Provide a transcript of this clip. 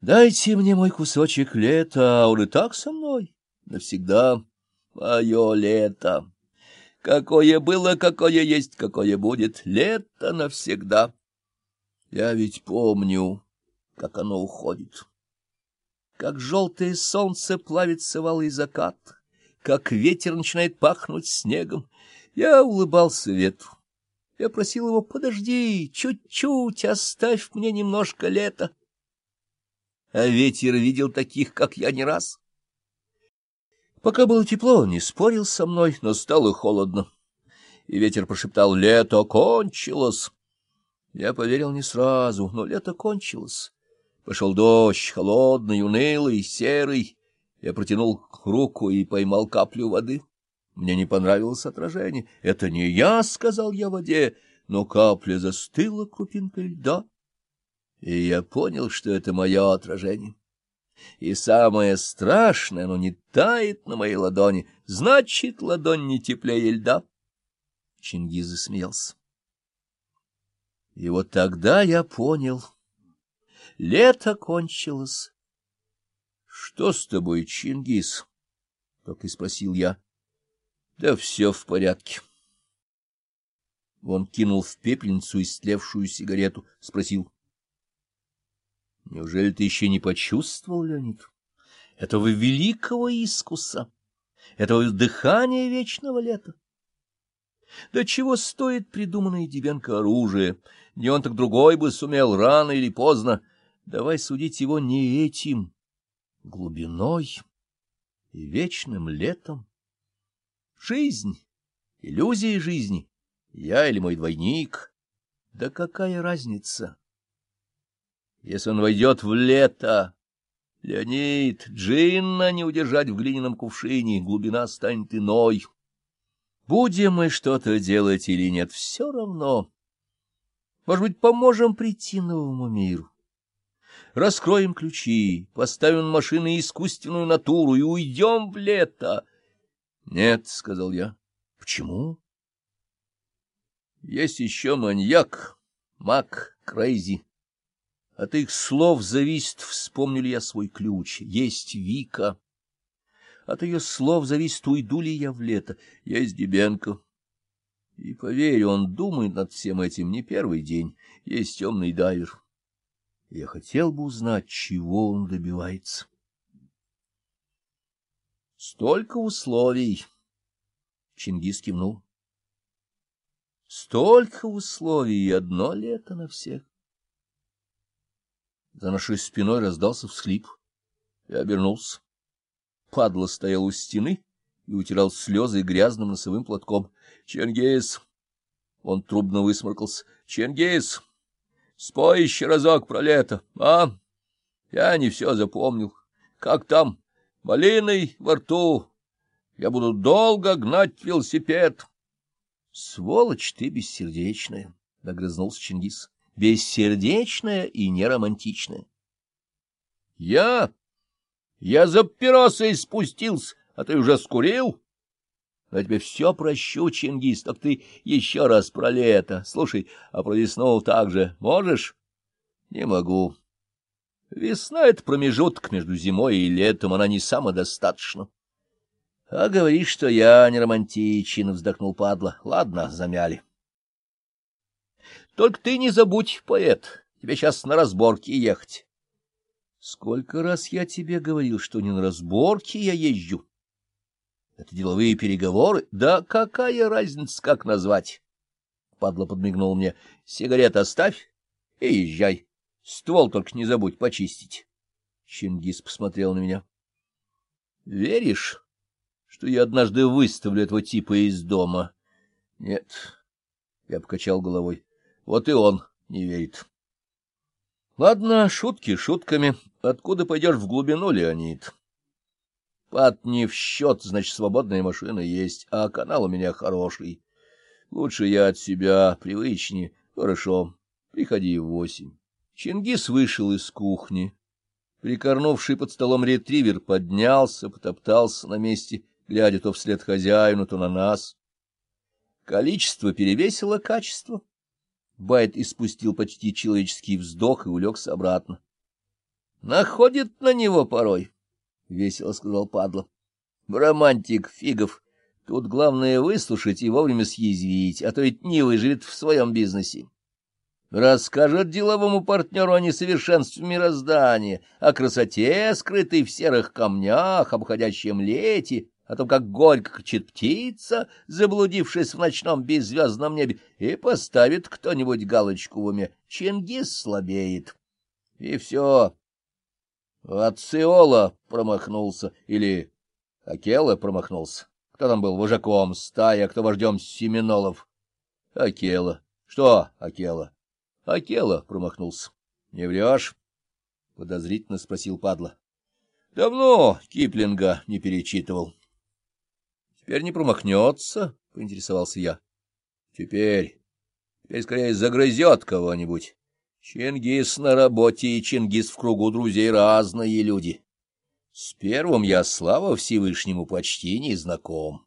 Дайте мне мой кусочек лета, а он и так со мной навсегда. Мое лето. Какое было, какое есть, какое будет. Лето навсегда. Я ведь помню, как оно уходит. Как желтое солнце плавится в алый закат, как ветер начинает пахнуть снегом. Я улыбался ветру. Я просил его, подожди, чуть-чуть, оставь мне немножко лета. А ветер видел таких, как я, не раз. Пока было тепло, он не спорил со мной, но стало холодно. И ветер прошептал «Лето кончилось!» Я поверил не сразу, но лето кончилось. Пошел дождь, холодный, унылый, серый. Я протянул руку и поймал каплю воды. Мне не понравилось отражение. «Это не я», — сказал я воде, но капля застыла крупинкой льда. И я понял, что это мое отражение. И самое страшное, оно не тает на моей ладони, значит, ладонь не теплее льда. Чингиз засмеялся. И вот тогда я понял. Лето кончилось. — Что с тобой, Чингиз? — только и спросил я. — Да все в порядке. Он кинул в пепельницу истлевшую сигарету, спросил. — Неужели ты еще не почувствовал, Леонид, этого великого искуса, этого дыхания вечного лета? Да чего стоит придуманное Дивенко оружие? Не он, так другой бы сумел рано или поздно. Давай судить его не этим, глубиной и вечным летом. Жизнь, иллюзия жизни, я или мой двойник, да какая разница? Если он войдет в лето, Леонид, джинна не удержать в глиняном кувшине, глубина станет иной. Будем мы что-то делать или нет, все равно. Может быть, поможем прийти новому миру. Раскроем ключи, поставим машины искусственную натуру и уйдем в лето. — Нет, — сказал я. — Почему? — Есть еще маньяк, маг, крейзи. От их слов зависит, вспомню ли я свой ключ. Есть Вика. От ее слов зависит, уйду ли я в лето. Есть Дебенко. И, поверь, он думает над всем этим не первый день. Есть темный дайвер. Я хотел бы узнать, чего он добивается. Столько условий. Чингис кивнул. Столько условий и одно лето на всех. За нашей спиной раздался всхлип. Я обернулся. Падла стоял у стены и утирал слезы грязным носовым платком. — Чингис! Он трубно высморкался. — Чингис! Спой еще разок про лето, а? Я не все запомнил. Как там? Малиной во рту. Я буду долго гнать велосипед. — Сволочь ты бессердечная! — догрызнулся Чингис. — Бессердечная и неромантичная. — Я я за папиросой спустился, а ты уже скурил? Я тебе все прощу, Чингис, так ты еще раз про лето. Слушай, а про весну также можешь? Не могу. Весна — это промежуток между зимой и летом, она не самодостаточна. — А говоришь, что я не романтичен, — вздохнул падла. — Ладно, замяли. — Только ты не забудь, поэт, тебе сейчас на разборке ехать. Сколько раз я тебе говорил, что не на разборки я езжу? Это деловые переговоры? Да какая разница, как назвать? Падла подмигнул мне. Сигарет оставь и езжай. Ствол только не забудь почистить. Чингис посмотрел на меня. Веришь, что я однажды выставлю этого типа из дома? Нет. Я покачал головой. Вот и он не верит. Ладно, шутки шутками. Откуда пойдешь в глубину, Леонид? Пад не в счет, значит, свободная машина есть, а канал у меня хороший. Лучше я от себя, привычнее. Хорошо, приходи в восемь. Чингис вышел из кухни. Прикорнувший под столом ретривер поднялся, потоптался на месте, глядя то вслед хозяину, то на нас. Количество перевесило качество. Байт испустил почти человеческий вздох и улегся обратно. Находит на него порой, — весело сказал падла. Романтик фигов. Тут главное выслушать и вовремя съязвить, а то ведь не выживет в своем бизнесе. Расскажет деловому партнеру о несовершенстве мироздания, о красоте, скрытой в серых камнях, об уходящем лете, о том, как горько кричит птица, заблудившись в ночном беззвездном небе, и поставит кто-нибудь галочку в уме. Чингис слабеет. И все. Ациола промахнулся, или Акела промахнулся. Кто там был вожаком стаи, а кто вождем семинолов? Акела. Что Акела? Акела промахнулся. — Не врешь? — подозрительно спросил падла. — Давно Киплинга не перечитывал. — Теперь не промахнется, — поинтересовался я. — Теперь. Теперь скорее загрызет кого-нибудь. Чингис на работе и Чингис в кругу друзей разные люди. С первым я, слава Всевышнему, почти не знаком.